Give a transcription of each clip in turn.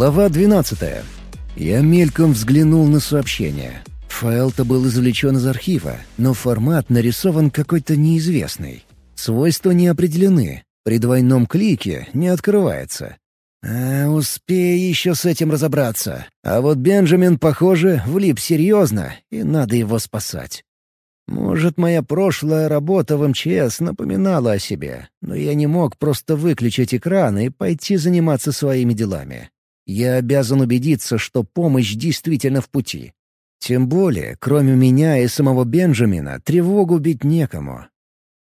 Глава 12. Я мельком взглянул на сообщение. Файл-то был извлечен из архива, но формат нарисован какой-то неизвестный. Свойства не определены. При двойном клике не открывается. А, успею еще с этим разобраться. А вот Бенджамин, похоже, влип серьезно, и надо его спасать. Может, моя прошлая работа в МЧС напоминала о себе, но я не мог просто выключить экран и пойти заниматься своими делами. Я обязан убедиться, что помощь действительно в пути. Тем более, кроме меня и самого Бенджамина, тревогу бить некому.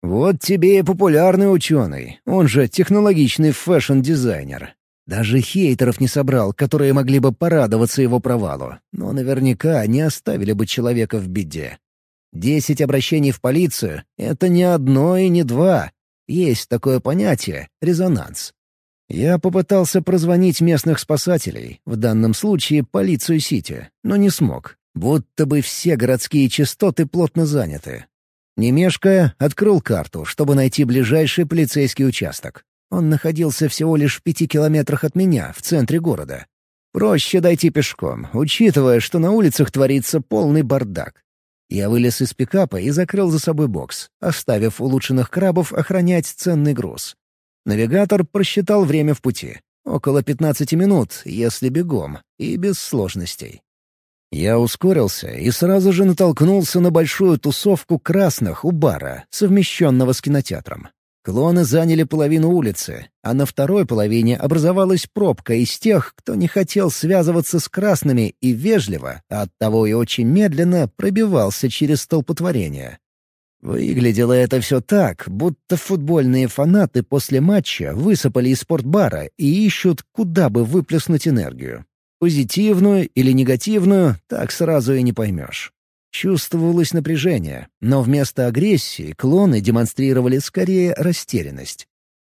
Вот тебе и популярный ученый, он же технологичный фэшн-дизайнер. Даже хейтеров не собрал, которые могли бы порадоваться его провалу, но наверняка не оставили бы человека в беде. Десять обращений в полицию — это не одно и не два. Есть такое понятие — резонанс. Я попытался прозвонить местных спасателей, в данном случае полицию Сити, но не смог. Будто бы все городские частоты плотно заняты. Не мешкая, открыл карту, чтобы найти ближайший полицейский участок. Он находился всего лишь в пяти километрах от меня, в центре города. Проще дойти пешком, учитывая, что на улицах творится полный бардак. Я вылез из пикапа и закрыл за собой бокс, оставив улучшенных крабов охранять ценный груз. Навигатор просчитал время в пути. Около 15 минут, если бегом, и без сложностей. Я ускорился и сразу же натолкнулся на большую тусовку красных у бара, совмещенного с кинотеатром. Клоны заняли половину улицы, а на второй половине образовалась пробка из тех, кто не хотел связываться с красными и вежливо, а оттого и очень медленно пробивался через столпотворение. Выглядело это все так, будто футбольные фанаты после матча высыпали из спортбара и ищут, куда бы выплеснуть энергию. Позитивную или негативную — так сразу и не поймешь. Чувствовалось напряжение, но вместо агрессии клоны демонстрировали скорее растерянность.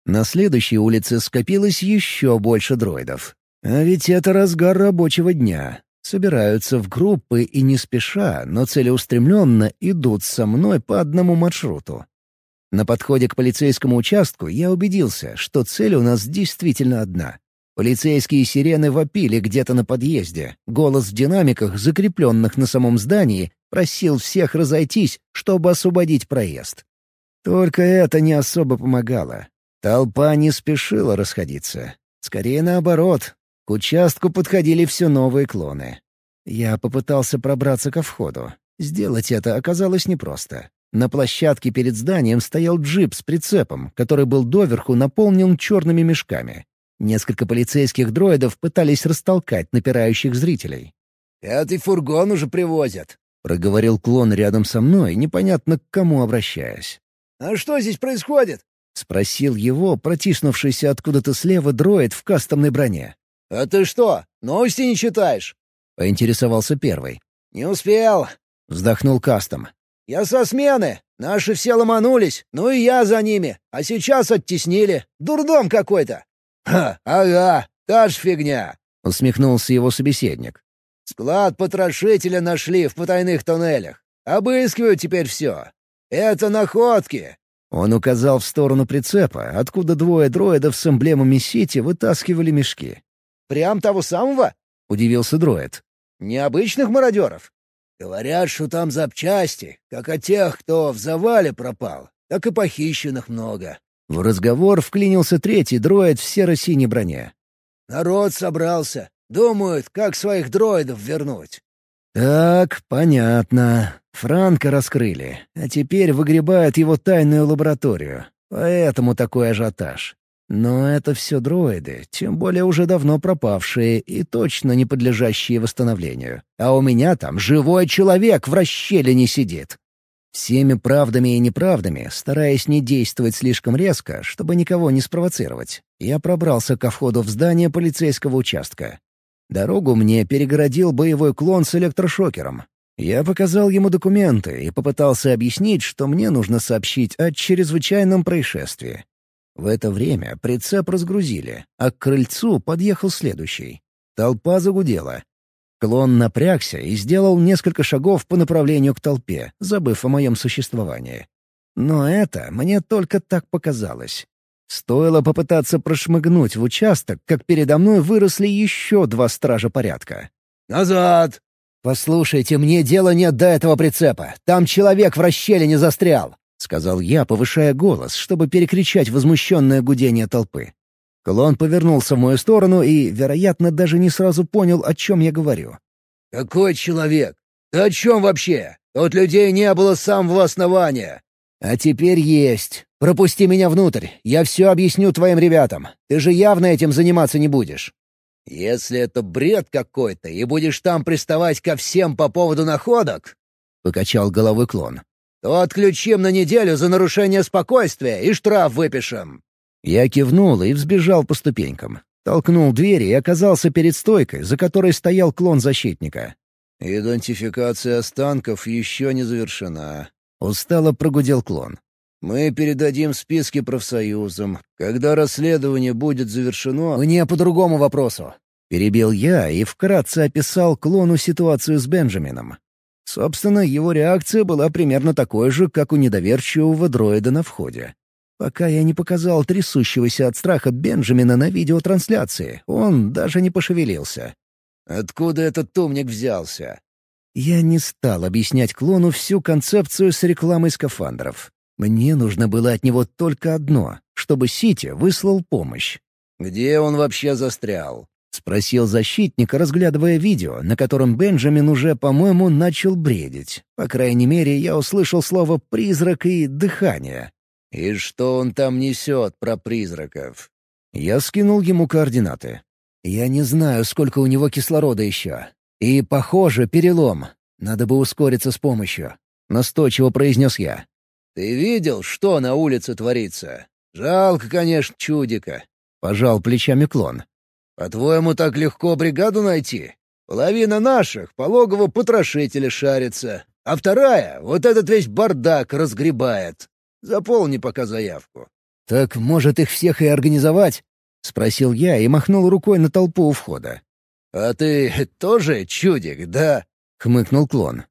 На следующей улице скопилось еще больше дроидов. А ведь это разгар рабочего дня. Собираются в группы и не спеша, но целеустремленно идут со мной по одному маршруту. На подходе к полицейскому участку я убедился, что цель у нас действительно одна Полицейские сирены вопили где-то на подъезде. Голос в динамиках, закрепленных на самом здании, просил всех разойтись, чтобы освободить проезд. Только это не особо помогало. Толпа не спешила расходиться. Скорее наоборот. К участку подходили все новые клоны. Я попытался пробраться ко входу. Сделать это оказалось непросто. На площадке перед зданием стоял джип с прицепом, который был доверху наполнен черными мешками. Несколько полицейских дроидов пытались растолкать напирающих зрителей. «Пятый фургон уже привозят», — проговорил клон рядом со мной, непонятно к кому обращаясь. «А что здесь происходит?» — спросил его, протиснувшийся откуда-то слева дроид в кастомной броне. «А ты что, новости не читаешь?» — поинтересовался первый. «Не успел», — вздохнул кастом. «Я со смены. Наши все ломанулись, ну и я за ними. А сейчас оттеснили. Дурдом какой-то. «Ха, ага, та ж фигня!» — усмехнулся его собеседник. «Склад потрошителя нашли в потайных тоннелях. Обыскивают теперь все. Это находки!» Он указал в сторону прицепа, откуда двое дроидов с эмблемами сети вытаскивали мешки. «Прям того самого?» — удивился дроид. «Необычных мародеров?» «Говорят, что там запчасти, как от тех, кто в завале пропал, так и похищенных много. В разговор вклинился третий дроид в серо-синей броне. «Народ собрался. Думают, как своих дроидов вернуть». «Так, понятно. Франка раскрыли, а теперь выгребают его тайную лабораторию. Поэтому такой ажиотаж. Но это все дроиды, тем более уже давно пропавшие и точно не подлежащие восстановлению. А у меня там живой человек в расщелине сидит. Всеми правдами и неправдами, стараясь не действовать слишком резко, чтобы никого не спровоцировать, я пробрался ко входу в здание полицейского участка. Дорогу мне перегородил боевой клон с электрошокером. Я показал ему документы и попытался объяснить, что мне нужно сообщить о чрезвычайном происшествии. В это время прицеп разгрузили, а к крыльцу подъехал следующий. Толпа загудела. Клон напрягся и сделал несколько шагов по направлению к толпе, забыв о моем существовании. Но это мне только так показалось. Стоило попытаться прошмыгнуть в участок, как передо мной выросли еще два стража порядка. «Назад!» «Послушайте, мне дела нет до этого прицепа. Там человек в расщелине застрял», — сказал я, повышая голос, чтобы перекричать возмущенное гудение толпы. Клон повернулся в мою сторону и, вероятно, даже не сразу понял, о чем я говорю. «Какой человек? Ты о чем вообще? Тут людей не было с самого основания». «А теперь есть. Пропусти меня внутрь. Я все объясню твоим ребятам. Ты же явно этим заниматься не будешь». «Если это бред какой-то, и будешь там приставать ко всем по поводу находок», — покачал головой клон, — «то отключим на неделю за нарушение спокойствия и штраф выпишем». Я кивнул и взбежал по ступенькам. Толкнул дверь и оказался перед стойкой, за которой стоял клон защитника. «Идентификация останков еще не завершена», — устало прогудел клон. «Мы передадим списки профсоюзам. Когда расследование будет завершено...» «Мне по другому вопросу». Перебил я и вкратце описал клону ситуацию с Бенджамином. Собственно, его реакция была примерно такой же, как у недоверчивого дроида на входе. Пока я не показал трясущегося от страха Бенджамина на видеотрансляции, он даже не пошевелился. «Откуда этот тумник взялся?» Я не стал объяснять клону всю концепцию с рекламой скафандров. Мне нужно было от него только одно — чтобы Сити выслал помощь. «Где он вообще застрял?» — спросил защитник, разглядывая видео, на котором Бенджамин уже, по-моему, начал бредить. По крайней мере, я услышал слово «призрак» и «дыхание». «И что он там несет про призраков?» Я скинул ему координаты. «Я не знаю, сколько у него кислорода еще. И, похоже, перелом. Надо бы ускориться с помощью», — настойчиво произнес я. «Ты видел, что на улице творится? Жалко, конечно, чудика», — пожал плечами клон. «По-твоему, так легко бригаду найти? Половина наших пологого потрошителя шарится, а вторая вот этот весь бардак разгребает. Заполни пока заявку». «Так, может, их всех и организовать?» — спросил я и махнул рукой на толпу у входа. «А ты тоже чудик, да?» — хмыкнул клон.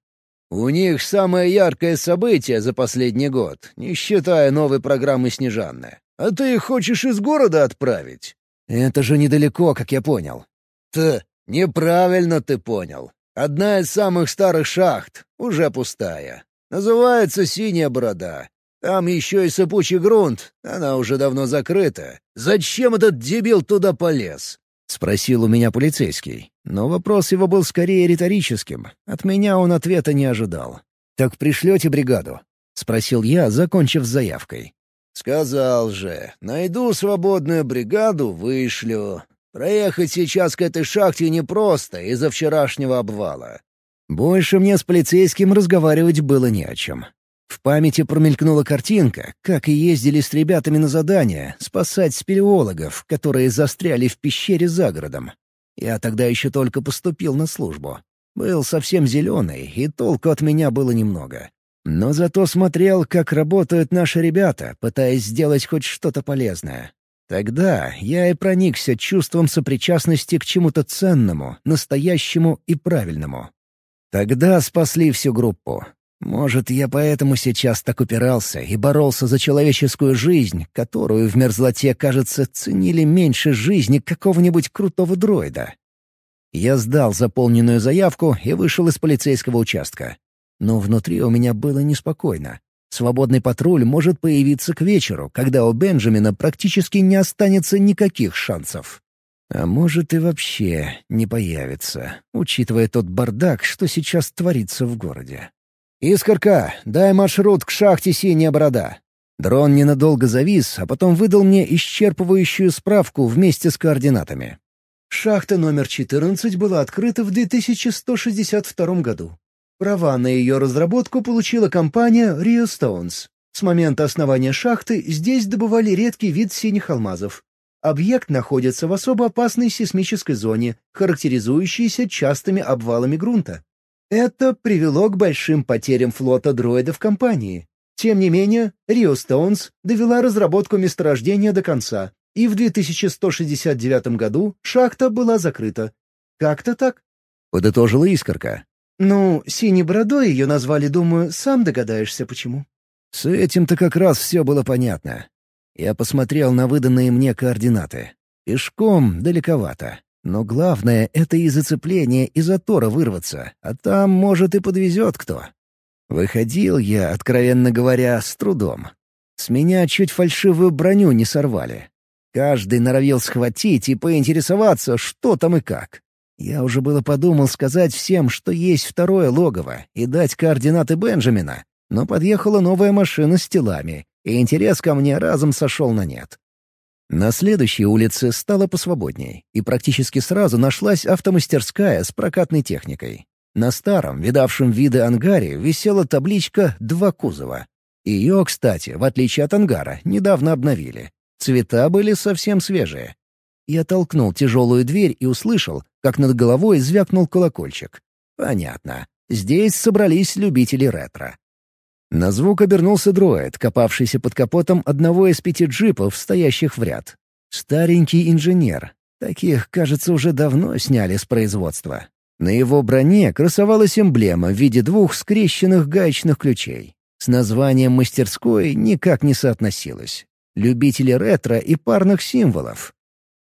У них самое яркое событие за последний год, не считая новой программы «Снежанны». А ты их хочешь из города отправить? Это же недалеко, как я понял. Т, неправильно ты понял. Одна из самых старых шахт, уже пустая. Называется «Синяя борода». Там еще и сыпучий грунт, она уже давно закрыта. Зачем этот дебил туда полез? — спросил у меня полицейский. Но вопрос его был скорее риторическим. От меня он ответа не ожидал. «Так пришлете бригаду?» — спросил я, закончив с заявкой. «Сказал же, найду свободную бригаду, вышлю. Проехать сейчас к этой шахте непросто из-за вчерашнего обвала». Больше мне с полицейским разговаривать было не о чем. В памяти промелькнула картинка, как и ездили с ребятами на задание спасать спелеологов, которые застряли в пещере за городом. Я тогда еще только поступил на службу. Был совсем зеленый, и толку от меня было немного. Но зато смотрел, как работают наши ребята, пытаясь сделать хоть что-то полезное. Тогда я и проникся чувством сопричастности к чему-то ценному, настоящему и правильному. Тогда спасли всю группу. Может, я поэтому сейчас так упирался и боролся за человеческую жизнь, которую в мерзлоте, кажется, ценили меньше жизни какого-нибудь крутого дроида. Я сдал заполненную заявку и вышел из полицейского участка. Но внутри у меня было неспокойно. Свободный патруль может появиться к вечеру, когда у Бенджамина практически не останется никаких шансов. А может и вообще не появится, учитывая тот бардак, что сейчас творится в городе. «Искорка, дай маршрут к шахте «Синяя борода». Дрон ненадолго завис, а потом выдал мне исчерпывающую справку вместе с координатами. Шахта номер 14 была открыта в 2162 году. Права на ее разработку получила компания Rio Stones. С момента основания шахты здесь добывали редкий вид синих алмазов. Объект находится в особо опасной сейсмической зоне, характеризующейся частыми обвалами грунта. Это привело к большим потерям флота дроидов компании. Тем не менее, Rio Stones довела разработку месторождения до конца, и в 2169 году шахта была закрыта. Как-то так. Подытожила искорка. Ну, синей бородой ее назвали, думаю, сам догадаешься, почему. С этим-то как раз все было понятно. Я посмотрел на выданные мне координаты. Пешком далековато. Но главное — это из зацепления, и затора вырваться, а там, может, и подвезет кто. Выходил я, откровенно говоря, с трудом. С меня чуть фальшивую броню не сорвали. Каждый норовил схватить и поинтересоваться, что там и как. Я уже было подумал сказать всем, что есть второе логово, и дать координаты Бенджамина, но подъехала новая машина с телами, и интерес ко мне разом сошел на нет. На следующей улице стало посвободней, и практически сразу нашлась автомастерская с прокатной техникой. На старом, видавшем виды ангаре, висела табличка «Два кузова». Ее, кстати, в отличие от ангара, недавно обновили. Цвета были совсем свежие. Я толкнул тяжелую дверь и услышал, как над головой звякнул колокольчик. Понятно. Здесь собрались любители ретро. На звук обернулся дроид, копавшийся под капотом одного из пяти джипов, стоящих в ряд. Старенький инженер. Таких, кажется, уже давно сняли с производства. На его броне красовалась эмблема в виде двух скрещенных гаечных ключей. С названием мастерской никак не соотносилось. Любители ретро и парных символов.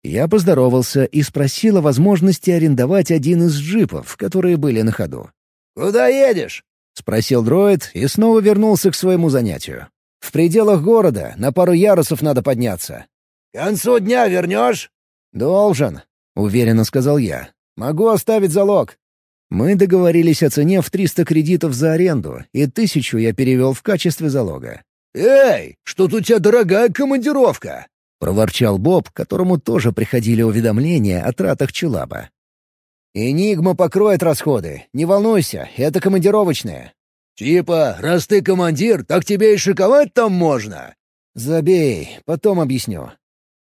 Я поздоровался и спросил о возможности арендовать один из джипов, которые были на ходу. «Куда едешь?» — спросил дроид и снова вернулся к своему занятию. «В пределах города, на пару ярусов надо подняться». «К концу дня вернешь?» «Должен», — уверенно сказал я. «Могу оставить залог». Мы договорились о цене в 300 кредитов за аренду, и тысячу я перевел в качестве залога. «Эй, что-то у тебя дорогая командировка!» — проворчал Боб, которому тоже приходили уведомления о тратах Челаба. «Энигма покроет расходы. Не волнуйся, это командировочные». «Типа, раз ты командир, так тебе и шиковать там можно?» «Забей, потом объясню».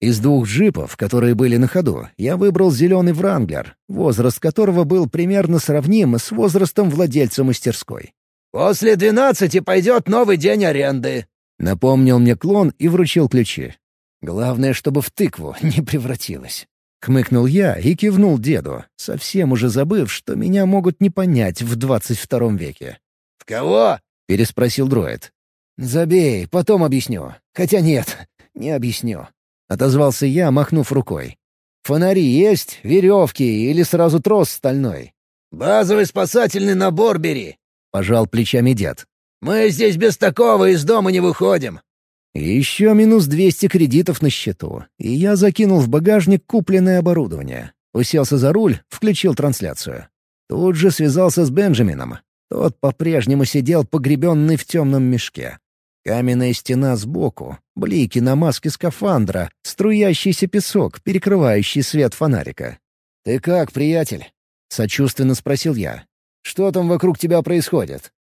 Из двух джипов, которые были на ходу, я выбрал зеленый Вранглер, возраст которого был примерно сравним с возрастом владельца мастерской. «После двенадцати пойдет новый день аренды», — напомнил мне клон и вручил ключи. Главное, чтобы в тыкву не превратилось. Хмыкнул я и кивнул деду, совсем уже забыв, что меня могут не понять в двадцать втором веке. «В кого?» — переспросил дроид. «Забей, потом объясню. Хотя нет, не объясню». Отозвался я, махнув рукой. «Фонари есть, веревки или сразу трос стальной?» «Базовый спасательный набор бери», — пожал плечами дед. «Мы здесь без такого из дома не выходим. Еще минус 200 кредитов на счету, и я закинул в багажник купленное оборудование. Уселся за руль, включил трансляцию. Тут же связался с Бенджамином. Тот по-прежнему сидел погребенный в темном мешке. Каменная стена сбоку, блики на маске скафандра, струящийся песок, перекрывающий свет фонарика. «Ты как, приятель?» — сочувственно спросил я. «Что там вокруг тебя происходит?»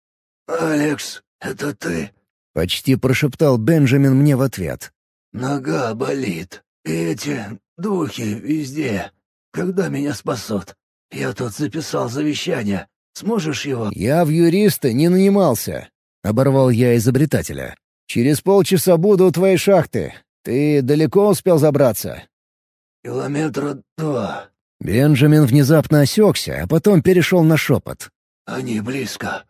«Алекс, это ты?» Почти прошептал Бенджамин мне в ответ. «Нога болит. эти духи везде. Когда меня спасут? Я тут записал завещание. Сможешь его?» «Я в юриста не нанимался», — оборвал я изобретателя. «Через полчаса буду у твоей шахты. Ты далеко успел забраться?» «Километра два». Бенджамин внезапно осекся, а потом перешел на шепот. «Они близко».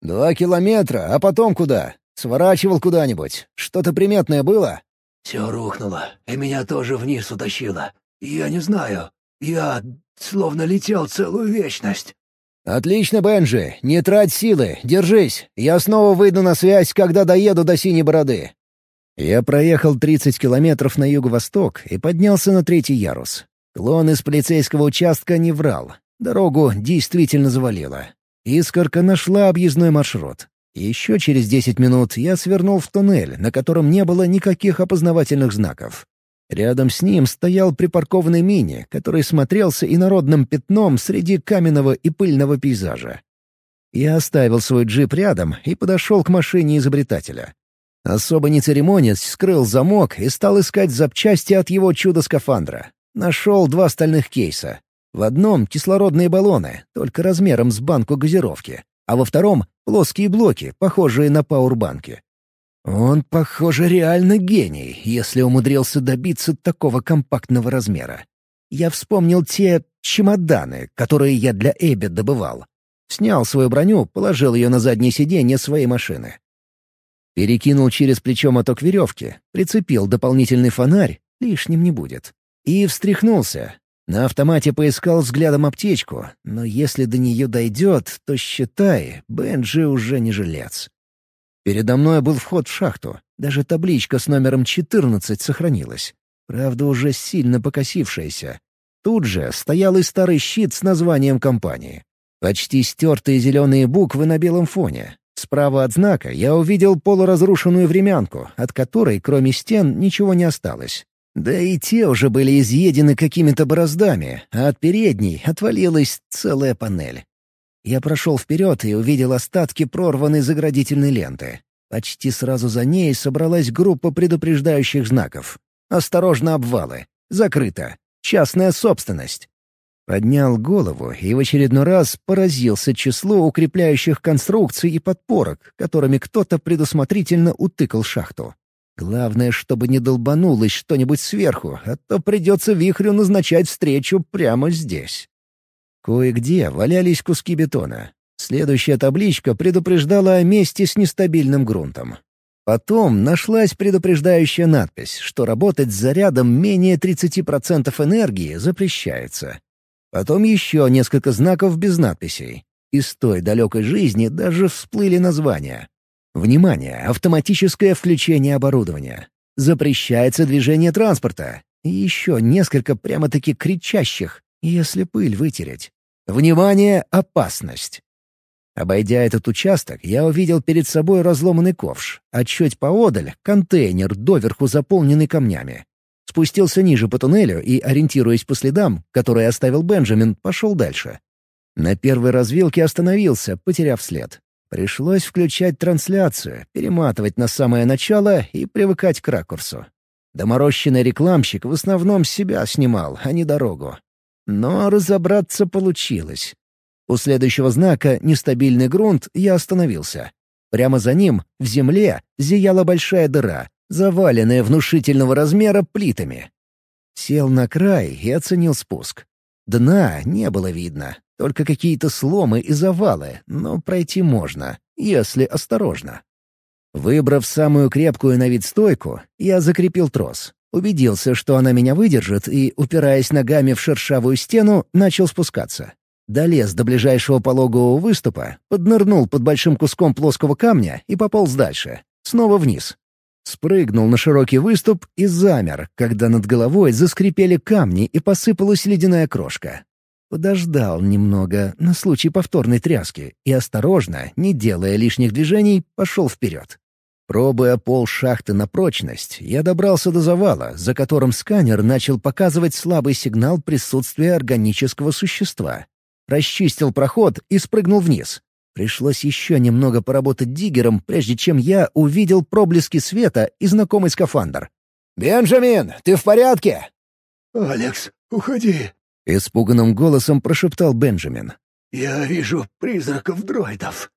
«Два километра, а потом куда?» Сворачивал куда-нибудь. Что-то приметное было?» «Все рухнуло, и меня тоже вниз утащило. Я не знаю. Я словно летел целую вечность». «Отлично, Бенджи. Не трать силы. Держись. Я снова выйду на связь, когда доеду до Синей Бороды». Я проехал 30 километров на юго-восток и поднялся на третий ярус. Клон из полицейского участка не врал. Дорогу действительно завалило. Искорка нашла объездной маршрут. Еще через десять минут я свернул в туннель, на котором не было никаких опознавательных знаков. Рядом с ним стоял припаркованный мини, который смотрелся инородным пятном среди каменного и пыльного пейзажа. Я оставил свой джип рядом и подошел к машине изобретателя. Особо не церемонясь, скрыл замок и стал искать запчасти от его чудо-скафандра. Нашел два стальных кейса. В одном — кислородные баллоны, только размером с банку газировки а во втором — плоские блоки, похожие на пауэрбанки. Он, похоже, реально гений, если умудрился добиться такого компактного размера. Я вспомнил те чемоданы, которые я для Эбби добывал. Снял свою броню, положил ее на заднее сиденье своей машины. Перекинул через плечо моток веревки, прицепил дополнительный фонарь, лишним не будет. И встряхнулся. На автомате поискал взглядом аптечку, но если до нее дойдет, то, считай, Бенджи уже не жилец. Передо мной был вход в шахту. Даже табличка с номером 14 сохранилась. Правда, уже сильно покосившаяся. Тут же стоял и старый щит с названием компании. Почти стертые зеленые буквы на белом фоне. Справа от знака я увидел полуразрушенную времянку, от которой, кроме стен, ничего не осталось. Да и те уже были изъедены какими-то бороздами, а от передней отвалилась целая панель. Я прошел вперед и увидел остатки прорванной заградительной ленты. Почти сразу за ней собралась группа предупреждающих знаков. «Осторожно, обвалы! Закрыто! Частная собственность!» Поднял голову и в очередной раз поразился числу укрепляющих конструкций и подпорок, которыми кто-то предусмотрительно утыкал шахту. Главное, чтобы не долбанулось что-нибудь сверху, а то придется вихрю назначать встречу прямо здесь. Кое-где валялись куски бетона. Следующая табличка предупреждала о месте с нестабильным грунтом. Потом нашлась предупреждающая надпись, что работать с зарядом менее 30% энергии запрещается. Потом еще несколько знаков без надписей. Из той далекой жизни даже всплыли названия. Внимание! Автоматическое включение оборудования. Запрещается движение транспорта. И еще несколько прямо-таки кричащих, если пыль вытереть. Внимание! Опасность! Обойдя этот участок, я увидел перед собой разломанный ковш, а чуть поодаль — контейнер, доверху заполненный камнями. Спустился ниже по туннелю и, ориентируясь по следам, которые оставил Бенджамин, пошел дальше. На первой развилке остановился, потеряв след. Пришлось включать трансляцию, перематывать на самое начало и привыкать к ракурсу. Доморощенный рекламщик в основном себя снимал, а не дорогу. Но разобраться получилось. У следующего знака «Нестабильный грунт» я остановился. Прямо за ним, в земле, зияла большая дыра, заваленная внушительного размера плитами. Сел на край и оценил спуск. Дна не было видно, только какие-то сломы и завалы, но пройти можно, если осторожно. Выбрав самую крепкую на вид стойку, я закрепил трос. Убедился, что она меня выдержит, и, упираясь ногами в шершавую стену, начал спускаться. Долез до ближайшего пологового выступа, поднырнул под большим куском плоского камня и пополз дальше. Снова вниз. Спрыгнул на широкий выступ и замер, когда над головой заскрипели камни и посыпалась ледяная крошка. Подождал немного, на случай повторной тряски, и осторожно, не делая лишних движений, пошел вперед. Пробуя пол шахты на прочность, я добрался до завала, за которым сканер начал показывать слабый сигнал присутствия органического существа. Расчистил проход и спрыгнул вниз. Пришлось еще немного поработать диггером, прежде чем я увидел проблески света и знакомый скафандр. «Бенджамин, ты в порядке?» «Алекс, уходи!» — испуганным голосом прошептал Бенджамин. «Я вижу призраков дроидов».